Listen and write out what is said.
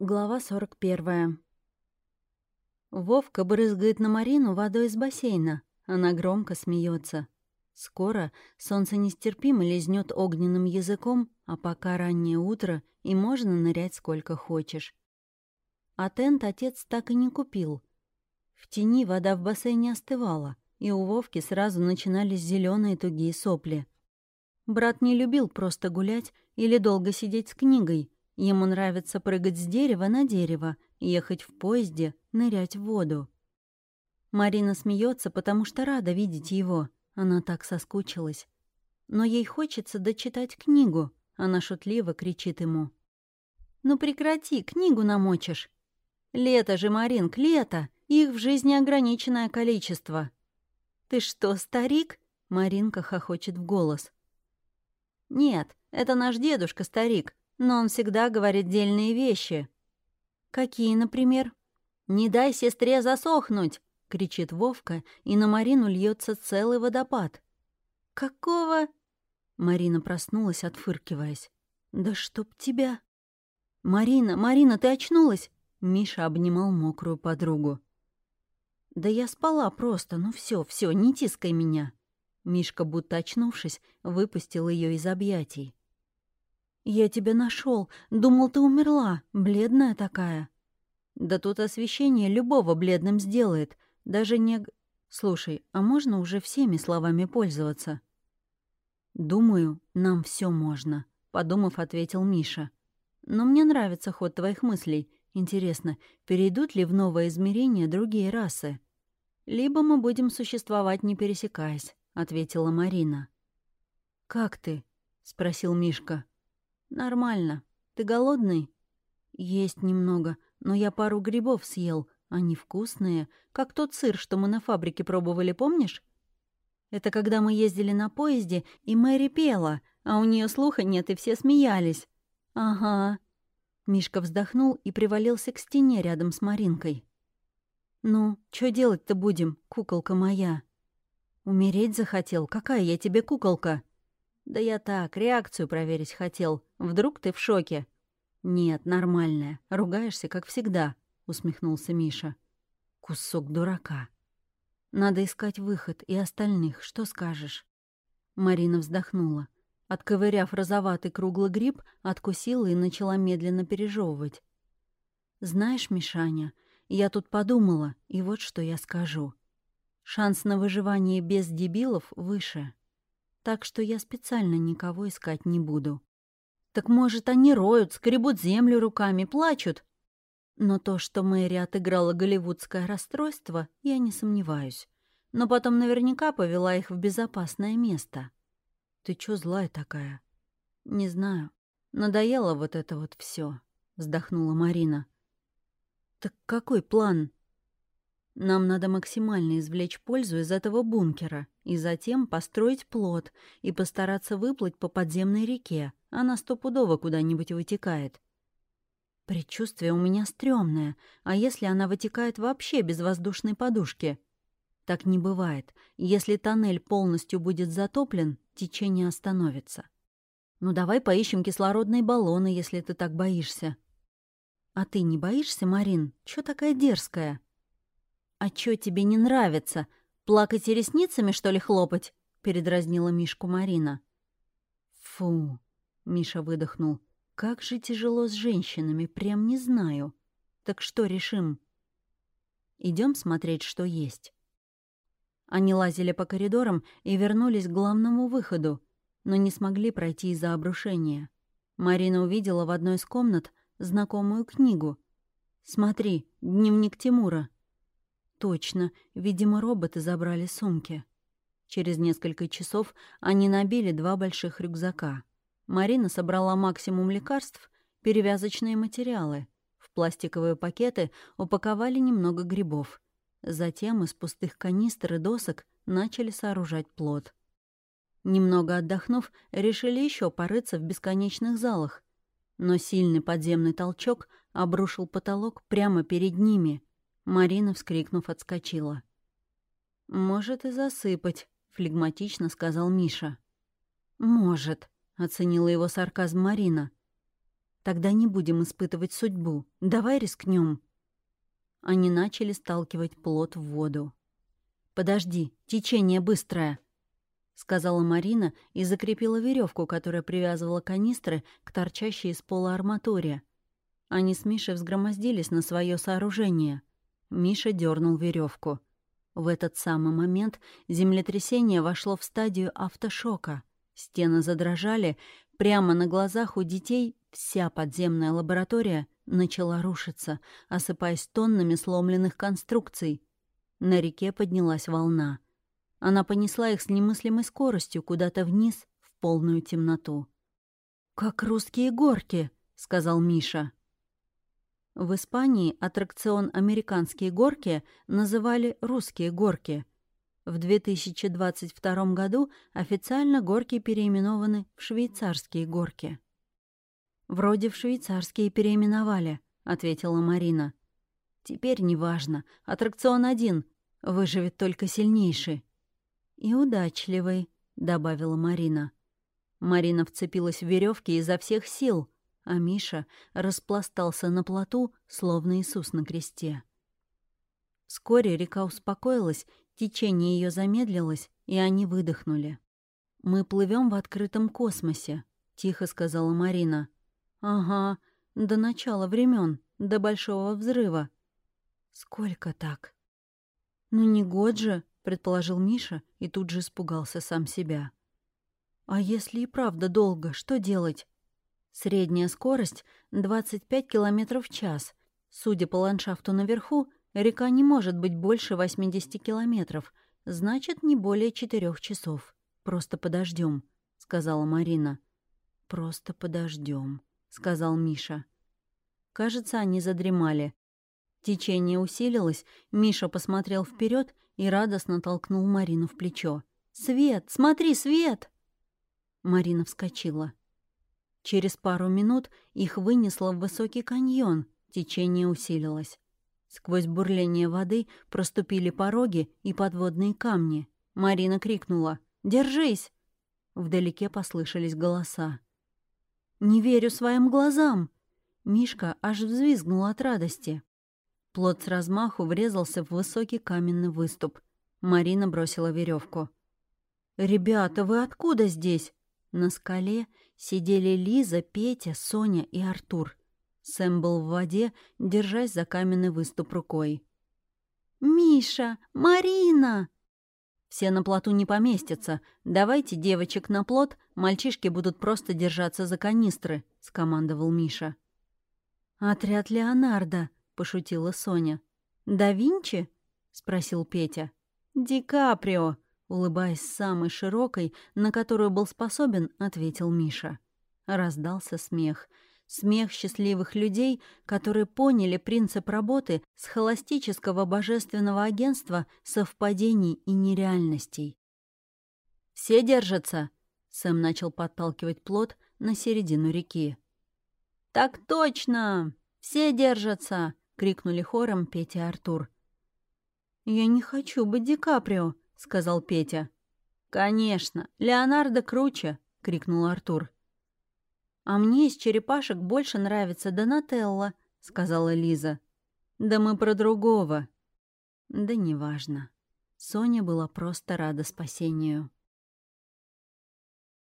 Глава 41. Вовка брызгает на Марину водой из бассейна. Она громко смеется. Скоро солнце нестерпимо лизнет огненным языком, а пока раннее утро, и можно нырять сколько хочешь. А тент отец так и не купил. В тени вода в бассейне остывала, и у Вовки сразу начинались зеленые тугие сопли. Брат не любил просто гулять или долго сидеть с книгой — Ему нравится прыгать с дерева на дерево, ехать в поезде, нырять в воду. Марина смеется, потому что рада видеть его. Она так соскучилась. Но ей хочется дочитать книгу. Она шутливо кричит ему. «Ну прекрати, книгу намочишь». «Лето же, Маринк, лето! Их в жизни ограниченное количество». «Ты что, старик?» — Маринка хохочет в голос. «Нет, это наш дедушка старик но он всегда говорит дельные вещи. Какие, например? «Не дай сестре засохнуть!» — кричит Вовка, и на Марину льется целый водопад. «Какого?» Марина проснулась, отфыркиваясь. «Да чтоб тебя!» «Марина, Марина, ты очнулась?» Миша обнимал мокрую подругу. «Да я спала просто, ну все, все, не тискай меня!» Мишка, будто очнувшись, выпустил ее из объятий. «Я тебя нашел. Думал, ты умерла. Бледная такая». «Да тут освещение любого бледным сделает. Даже не...» «Слушай, а можно уже всеми словами пользоваться?» «Думаю, нам все можно», — подумав, ответил Миша. «Но мне нравится ход твоих мыслей. Интересно, перейдут ли в новое измерение другие расы?» «Либо мы будем существовать, не пересекаясь», — ответила Марина. «Как ты?» — спросил Мишка. «Нормально. Ты голодный?» «Есть немного, но я пару грибов съел. Они вкусные, как тот сыр, что мы на фабрике пробовали, помнишь?» «Это когда мы ездили на поезде, и Мэри пела, а у нее слуха нет, и все смеялись». «Ага». Мишка вздохнул и привалился к стене рядом с Маринкой. «Ну, что делать-то будем, куколка моя?» «Умереть захотел? Какая я тебе куколка?» «Да я так, реакцию проверить хотел. Вдруг ты в шоке?» «Нет, нормальная. Ругаешься, как всегда», — усмехнулся Миша. «Кусок дурака. Надо искать выход и остальных. Что скажешь?» Марина вздохнула. Отковыряв розоватый круглый гриб, откусила и начала медленно пережевывать. «Знаешь, Мишаня, я тут подумала, и вот что я скажу. Шанс на выживание без дебилов выше» так что я специально никого искать не буду. Так может, они роют, скребут землю руками, плачут? Но то, что Мэри отыграла голливудское расстройство, я не сомневаюсь. Но потом наверняка повела их в безопасное место. Ты чё злая такая? Не знаю. Надоело вот это вот все, вздохнула Марина. Так какой план? Нам надо максимально извлечь пользу из этого бункера и затем построить плот и постараться выплыть по подземной реке. Она стопудово куда-нибудь вытекает. Предчувствие у меня стрёмное, а если она вытекает вообще без воздушной подушки? Так не бывает. Если тоннель полностью будет затоплен, течение остановится. Ну давай поищем кислородные баллоны, если ты так боишься. А ты не боишься, Марин? Чё такая дерзкая? «А чё тебе не нравится? Плакать и ресницами, что ли, хлопать?» — передразнила Мишку Марина. «Фу!» — Миша выдохнул. «Как же тяжело с женщинами, прям не знаю. Так что решим?» Идем смотреть, что есть». Они лазили по коридорам и вернулись к главному выходу, но не смогли пройти из-за обрушения. Марина увидела в одной из комнат знакомую книгу. «Смотри, дневник Тимура», Точно, видимо, роботы забрали сумки. Через несколько часов они набили два больших рюкзака. Марина собрала максимум лекарств, перевязочные материалы. В пластиковые пакеты упаковали немного грибов. Затем из пустых канистр и досок начали сооружать плод. Немного отдохнув, решили еще порыться в бесконечных залах. Но сильный подземный толчок обрушил потолок прямо перед ними — Марина, вскрикнув, отскочила. «Может и засыпать», — флегматично сказал Миша. «Может», — оценила его сарказм Марина. Тогда не будем испытывать судьбу. Давай рискнем. Они начали сталкивать плот в воду. «Подожди, течение быстрое», — сказала Марина и закрепила веревку, которая привязывала канистры к торчащей из пола арматуре. Они с Мишей взгромоздились на свое сооружение. Миша дернул веревку. В этот самый момент землетрясение вошло в стадию автошока. Стены задрожали. Прямо на глазах у детей вся подземная лаборатория начала рушиться, осыпаясь тоннами сломленных конструкций. На реке поднялась волна. Она понесла их с немыслимой скоростью куда-то вниз, в полную темноту. «Как русские горки», — сказал Миша. В Испании аттракцион «Американские горки» называли «Русские горки». В 2022 году официально горки переименованы в «Швейцарские горки». «Вроде в швейцарские переименовали», — ответила Марина. «Теперь неважно. Аттракцион один. Выживет только сильнейший». «И удачливый», — добавила Марина. Марина вцепилась в веревки изо всех сил — а Миша распластался на плоту, словно Иисус на кресте. Вскоре река успокоилась, течение ее замедлилось, и они выдохнули. «Мы плывем в открытом космосе», — тихо сказала Марина. «Ага, до начала времен, до Большого взрыва». «Сколько так?» «Ну не год же», — предположил Миша и тут же испугался сам себя. «А если и правда долго, что делать?» Средняя скорость — 25 км в час. Судя по ландшафту наверху, река не может быть больше 80 километров, значит, не более четырех часов. Просто подождем, сказала Марина. Просто подождем, сказал Миша. Кажется, они задремали. Течение усилилось, Миша посмотрел вперед и радостно толкнул Марину в плечо. «Свет! Смотри, свет!» Марина вскочила. Через пару минут их вынесло в высокий каньон, течение усилилось. Сквозь бурление воды проступили пороги и подводные камни. Марина крикнула «Держись!». Вдалеке послышались голоса. «Не верю своим глазам!» Мишка аж взвизгнул от радости. Плот с размаху врезался в высокий каменный выступ. Марина бросила веревку. «Ребята, вы откуда здесь?» На скале сидели Лиза, Петя, Соня и Артур. Сэм был в воде, держась за каменный выступ рукой. «Миша! Марина!» «Все на плоту не поместятся. Давайте девочек на плот, мальчишки будут просто держаться за канистры», — скомандовал Миша. «Отряд Леонардо», — пошутила Соня. «Да Винчи?» — спросил Петя. «Ди Каприо», Улыбаясь самой широкой, на которую был способен, ответил Миша. Раздался смех. Смех счастливых людей, которые поняли принцип работы с холостического божественного агентства совпадений и нереальностей. «Все держатся!» — Сэм начал подталкивать плот на середину реки. «Так точно! Все держатся!» — крикнули хором Петя и Артур. «Я не хочу быть Ди Каприо!» — сказал Петя. «Конечно, Леонардо круче!» — крикнул Артур. «А мне из черепашек больше нравится Донателло», — сказала Лиза. «Да мы про другого». «Да неважно». Соня была просто рада спасению.